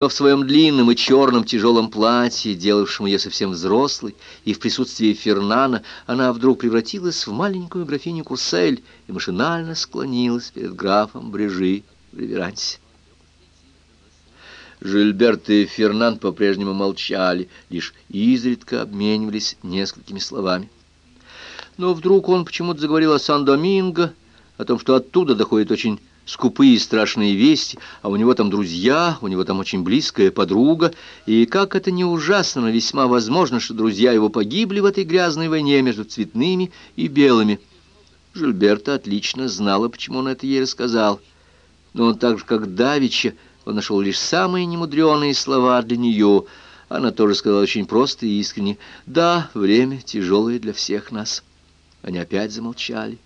В своем длинном и черном тяжелом платье, делавшем ее совсем взрослой, и в присутствии Фернана, она вдруг превратилась в маленькую графиню Курсель и машинально склонилась перед графом Брежи в реверансе. Жильберт и Фернан по-прежнему молчали, лишь изредка обменивались несколькими словами. Но вдруг он почему-то заговорил о Сан-Доминго, о том, что оттуда доходит очень скупые и страшные вести, а у него там друзья, у него там очень близкая подруга, и как это не ужасно, но весьма возможно, что друзья его погибли в этой грязной войне между цветными и белыми. Жильберта отлично знала, почему он это ей рассказал. Но он так же, как Давича, он нашел лишь самые немудреные слова для нее. Она тоже сказала очень просто и искренне. «Да, время тяжелое для всех нас». Они опять замолчали.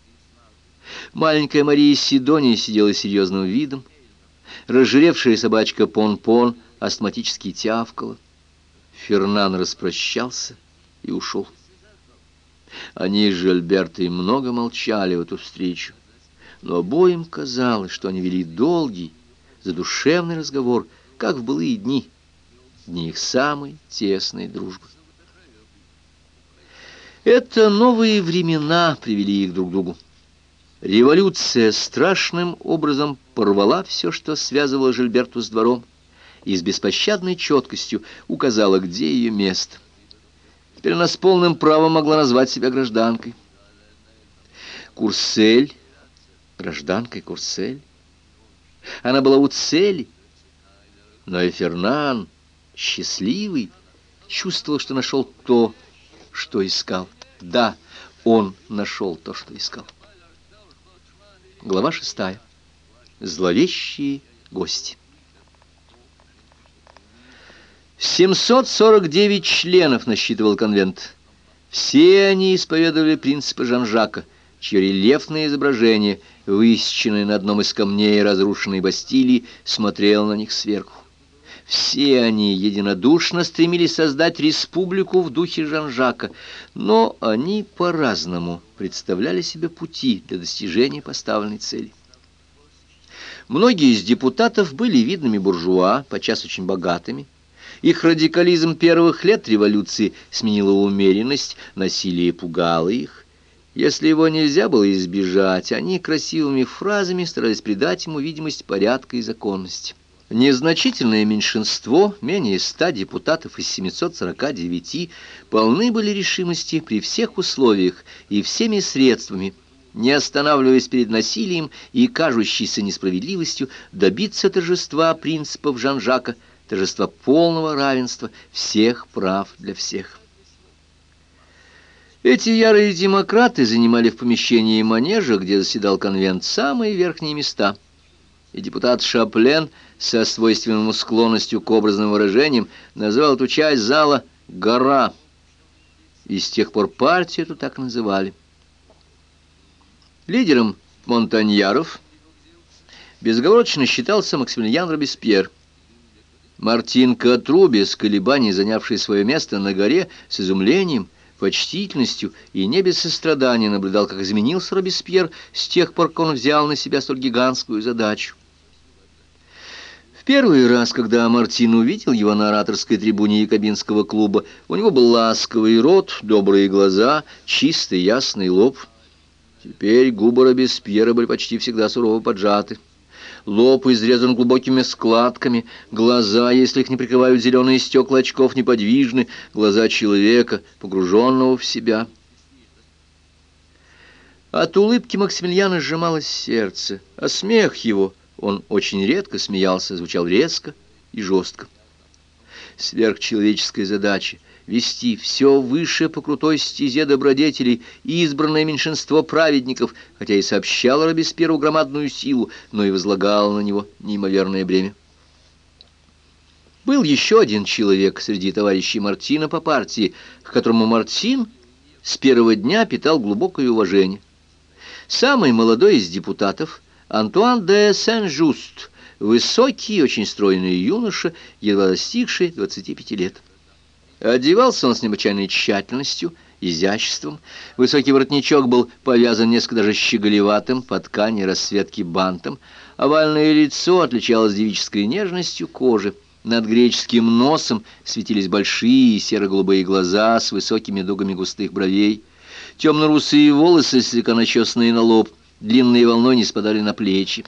Маленькая Мария Сидония сидела серьезным видом. Разжиревшая собачка Пон-Пон астматически тявкала. Фернан распрощался и ушел. Они с Жильбертой много молчали в эту встречу, но обоим казалось, что они вели долгий, задушевный разговор, как в былые дни, дни их самой тесной дружбы. Это новые времена привели их друг к другу. Революция страшным образом порвала все, что связывало Жильберту с двором, и с беспощадной четкостью указала, где ее место. Теперь она с полным правом могла назвать себя гражданкой. Курсель, гражданкой Курсель. Она была у цели, но и Фернан, счастливый, чувствовал, что нашел то, что искал. Да, он нашел то, что искал. Глава шестая. Зловещие гости. 749 членов насчитывал конвент. Все они исповедовали принципы Жан-Жака, чье рельефное изображение, высеченное на одном из камней разрушенной Бастилии, смотрело на них сверху. Все они единодушно стремились создать республику в духе Жан-Жака, но они по-разному представляли себе пути для достижения поставленной цели. Многие из депутатов были видными буржуа, подчас очень богатыми. Их радикализм первых лет революции сменила умеренность, насилие пугало их. Если его нельзя было избежать, они красивыми фразами старались придать ему видимость порядка и законности. Незначительное меньшинство, менее ста депутатов из 749, полны были решимости при всех условиях и всеми средствами, не останавливаясь перед насилием и кажущейся несправедливостью, добиться торжества принципов Жан-Жака, торжества полного равенства всех прав для всех. Эти ярые демократы занимали в помещении манежа, где заседал конвент, самые верхние места – и депутат Шаплен со свойственной склонностью к образным выражениям назвал эту часть зала «гора». И с тех пор партию эту так называли. Лидером Монтаньяров безоговорочно считался Максимилиан Робеспьер. Мартин Катру, без колебаний занявший свое место на горе, с изумлением, почтительностью и не без сострадания наблюдал, как изменился Робеспьер с тех пор, как он взял на себя столь гигантскую задачу. Первый раз, когда Мартин увидел его на ораторской трибуне Якобинского клуба, у него был ласковый рот, добрые глаза, чистый ясный лоб. Теперь губы Робеспьера были почти всегда сурово поджаты. Лоб изрезан глубокими складками, глаза, если их не прикрывают зеленые стекла очков, неподвижны, глаза человека, погруженного в себя. От улыбки Максимилиана сжималось сердце, а смех его — он очень редко смеялся, звучал резко и жестко. Сверхчеловеческая задача — вести все выше по крутой стезе добродетелей и избранное меньшинство праведников, хотя и сообщало Робеспьеру громадную силу, но и возлагало на него неимоверное бремя. Был еще один человек среди товарищей Мартина по партии, к которому Мартин с первого дня питал глубокое уважение. Самый молодой из депутатов — Антуан де Сен-Жуст, высокий, очень стройный юноша, едва достигший 25 лет. Одевался он с необычайной тщательностью, изяществом. Высокий воротничок был повязан несколько даже щеголеватым по ткани расцветки бантом. Овальное лицо отличалось девической нежностью кожи. Над греческим носом светились большие серо-голубые глаза с высокими дугами густых бровей. Темно-русые волосы, слегка начесанные на лоб, длинные волной не спадали на плечи.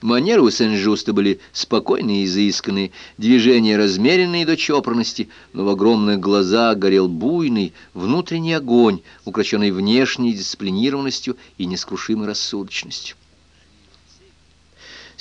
Манеры у Сен-Жуста были спокойные и изысканные, движения размеренные до чопорности, но в огромных глазах горел буйный внутренний огонь, украшенный внешней дисциплинированностью и нескрушимой рассудочностью.